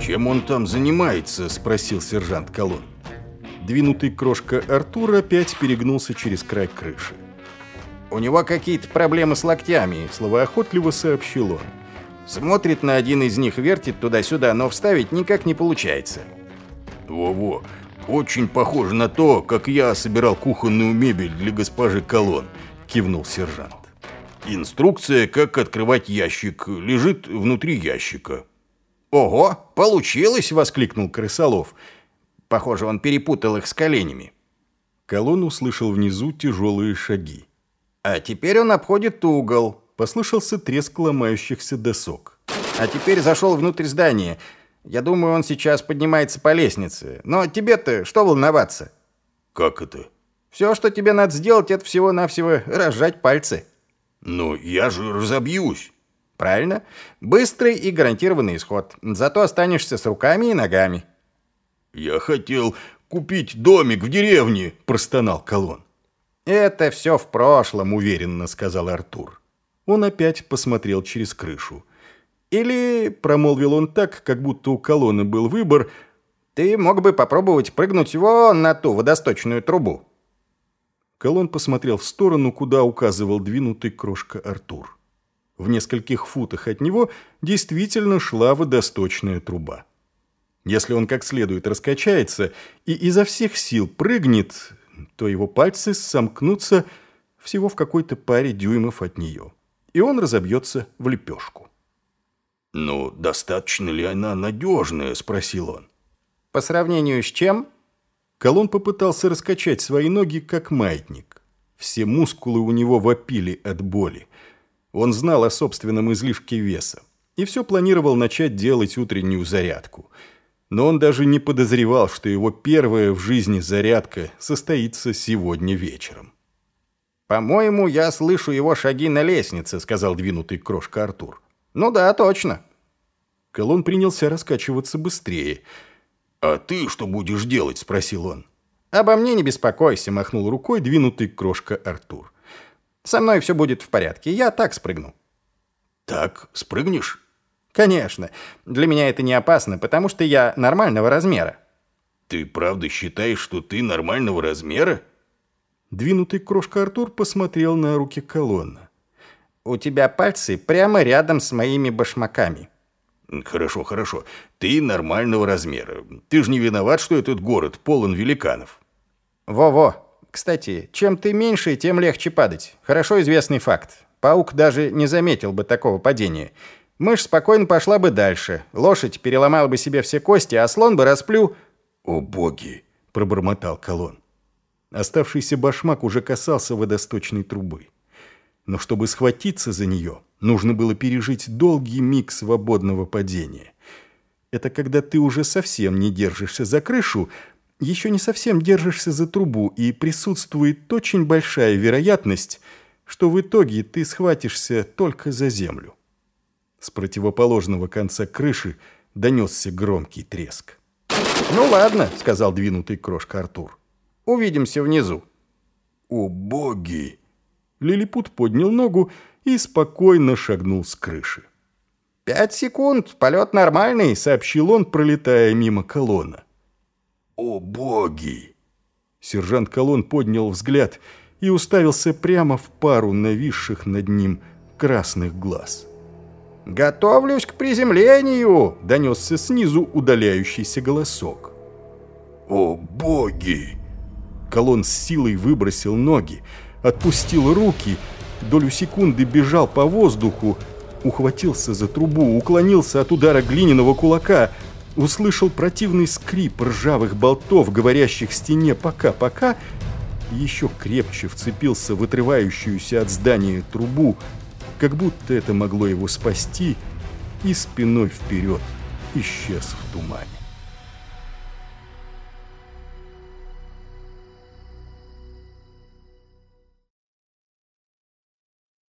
«Чем он там занимается?» – спросил сержант Колон. Двинутый крошка Артур опять перегнулся через край крыши. «У него какие-то проблемы с локтями», – словоохотливо сообщил он. Смотрит на один из них, вертит туда-сюда, но вставить никак не получается. «Во-во, очень похоже на то, как я собирал кухонную мебель для госпожи Колон», – кивнул сержант. «Инструкция, как открывать ящик, лежит внутри ящика». «Ого, получилось!» – воскликнул Крысолов. Похоже, он перепутал их с коленями. Колон услышал внизу тяжелые шаги. «А теперь он обходит угол», – послышался треск ломающихся досок. «А теперь зашел внутрь здания. Я думаю, он сейчас поднимается по лестнице. Но тебе-то что волноваться?» «Как это?» «Все, что тебе надо сделать, это всего-навсего разжать пальцы». «Но я же разобьюсь». Правильно? Быстрый и гарантированный исход. Зато останешься с руками и ногами. «Я хотел купить домик в деревне», – простонал Колон. «Это все в прошлом», – уверенно сказал Артур. Он опять посмотрел через крышу. «Или», – промолвил он так, как будто у Колона был выбор, «ты мог бы попробовать прыгнуть вон на ту водосточную трубу». Колон посмотрел в сторону, куда указывал двинутый крошка Артур. В нескольких футах от него действительно шла водосточная труба. Если он как следует раскачается и изо всех сил прыгнет, то его пальцы сомкнутся всего в какой-то паре дюймов от нее, и он разобьется в лепешку. «Ну, достаточно ли она надежная?» – спросил он. «По сравнению с чем?» Колон попытался раскачать свои ноги, как маятник. Все мускулы у него вопили от боли. Он знал о собственном излишке веса и все планировал начать делать утреннюю зарядку. Но он даже не подозревал, что его первая в жизни зарядка состоится сегодня вечером. «По-моему, я слышу его шаги на лестнице», — сказал двинутый крошка Артур. «Ну да, точно». Колон принялся раскачиваться быстрее. «А ты что будешь делать?» — спросил он. «Обо мне не беспокойся», — махнул рукой двинутый крошка Артур. Со мной все будет в порядке. Я так спрыгну». «Так спрыгнешь?» «Конечно. Для меня это не опасно, потому что я нормального размера». «Ты правда считаешь, что ты нормального размера?» Двинутый крошка Артур посмотрел на руки колонна. «У тебя пальцы прямо рядом с моими башмаками». «Хорошо, хорошо. Ты нормального размера. Ты же не виноват, что этот город полон великанов». «Во-во, кстати, чем ты меньше, тем легче падать. Хорошо известный факт. Паук даже не заметил бы такого падения. Мышь спокойно пошла бы дальше. Лошадь переломала бы себе все кости, а слон бы расплю... «О боги!» – пробормотал колон. Оставшийся башмак уже касался водосточной трубы. Но чтобы схватиться за нее, нужно было пережить долгий миг свободного падения. Это когда ты уже совсем не держишься за крышу, еще не совсем держишься за трубу, и присутствует очень большая вероятность, что в итоге ты схватишься только за землю. С противоположного конца крыши донесся громкий треск. «Ну ладно», — сказал двинутый крошка Артур. «Увидимся внизу». «О, боги!» Лилипут поднял ногу и спокойно шагнул с крыши. «Пять секунд, полет нормальный», — сообщил он, пролетая мимо колонна. «О боги!» Сержант Колон поднял взгляд и уставился прямо в пару нависших над ним красных глаз. «Готовлюсь к приземлению!» – донесся снизу удаляющийся голосок. «О боги!» Колон с силой выбросил ноги, отпустил руки, долю секунды бежал по воздуху, ухватился за трубу, уклонился от удара глиняного кулака – услышал противный скрип ржавых болтов, говорящих стене «пока-пока», еще крепче вцепился в отрывающуюся от здания трубу, как будто это могло его спасти, и спиной вперед исчез в тумане.